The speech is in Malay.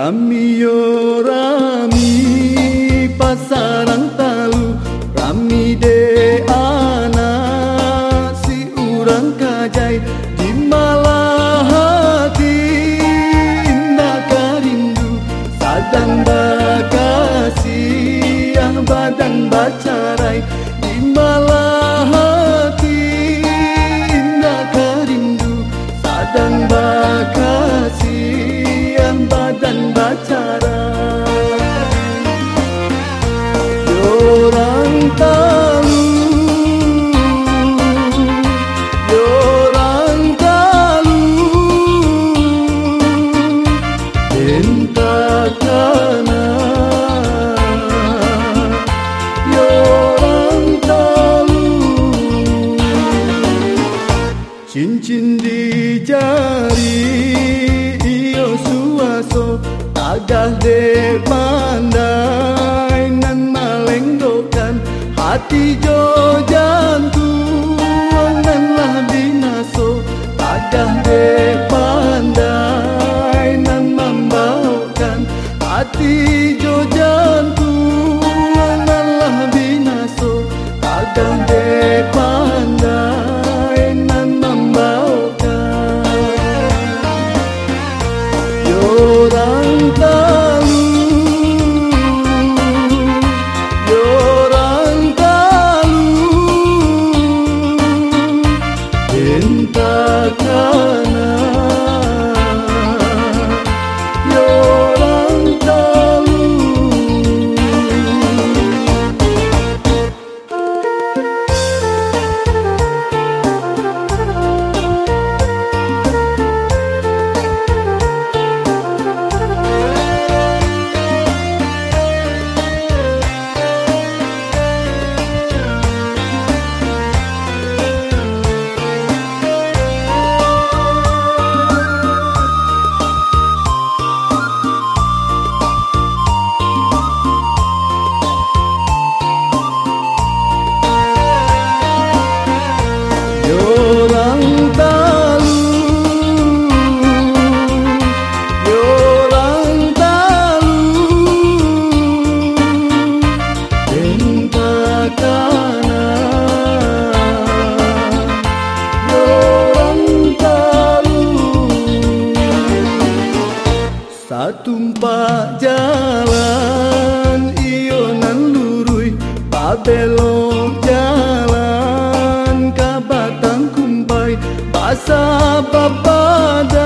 Ramiro tahu Diorang tahu. Cinta kena Diorang tahu. Cincin di jari Iyo suaso Agak depan. ati jo jantung nang binaso padah de pandai nan membawakan hati belok jalan ke batang kumpai basah babada